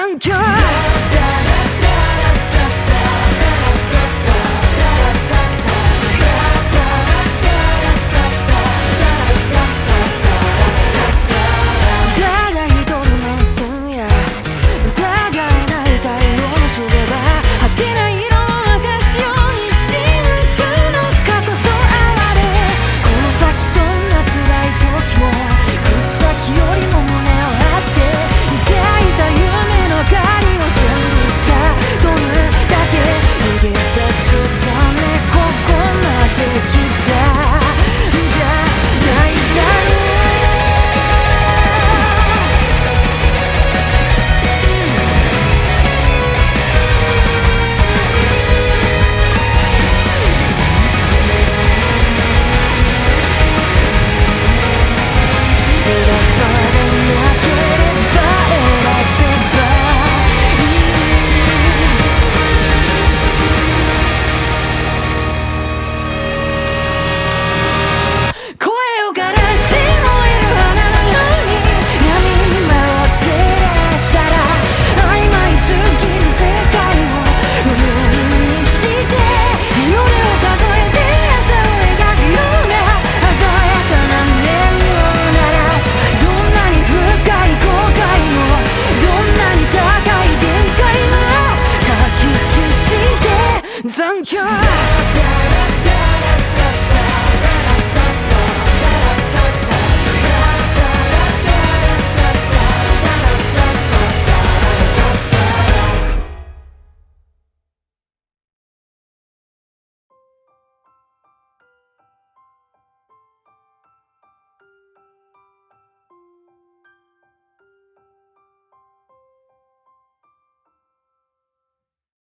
않겨 yeah, yeah. Don't you